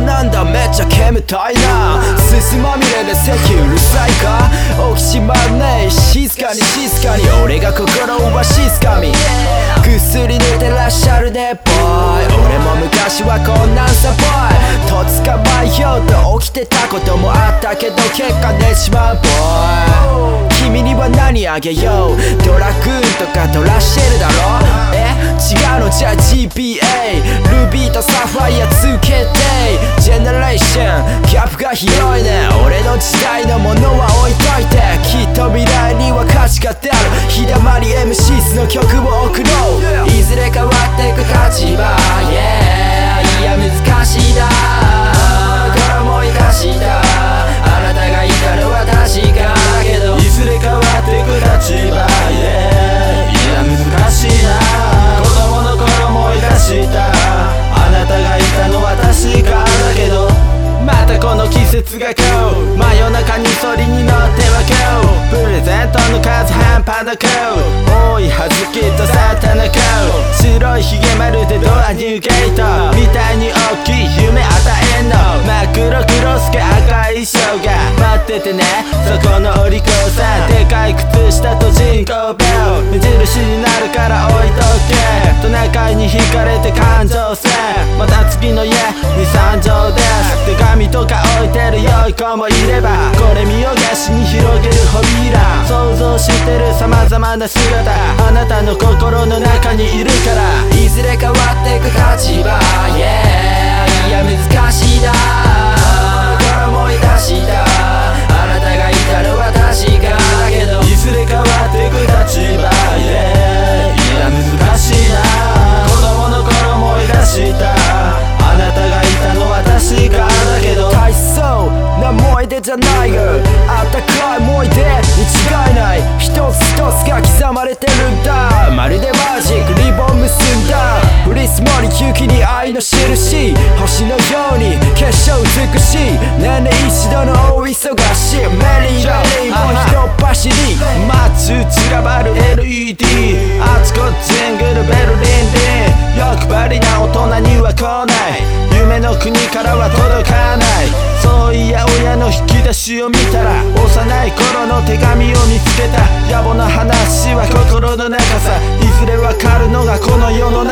なんだめっちゃ煙たいな。すすまみれで席うるさいか。起きちまうね。静かに静かに。俺が心をわしすかみ。ぐっすり寝てらっしゃるねボーイ俺も昔はこんなんさボーイと捕まえようと起きてたこともあったけど結果寝ちまうボーイ君には何あげよう。ドラグーンとかドラシェルだろ。え？違うの？じゃあ GPA ルビーとサファイアつけて。ションギャップが広いね。俺の時代のものは置いといて。きっと未来には価値がある。日だまり MCs の曲を数半端なく多いはずきとサタナく白いひげまるでドアニューゲートみたいに大きい夢与えんの。真っ黒黒すけ赤い衣装が。待っててね。そこのお利口さん。でかい靴下と人工ベル目印になるから置いとけ。トナカイに惹かれて感情線。また次の家に参上です。手紙とか置いてる良い子もいれば。これ見様な姿あなたの心の中にいるから。思い出じゃないよあったかい思い出に違いない。一つ一つが刻まれてるんだ。まるでマジックリボン結んだ。降り積もり雪に愛の印。星のように結晶美しい。年々一度の大忙し。いメリーメリーもひとっ走り。街散らばる LED あちこちジングルベルリンで。欲張りな大人には来ない。夢の国からは届かない。紙を見たら幼い頃の手紙を見つけた。野暮な話は心の中さ。いずれわかるのがこの世の中。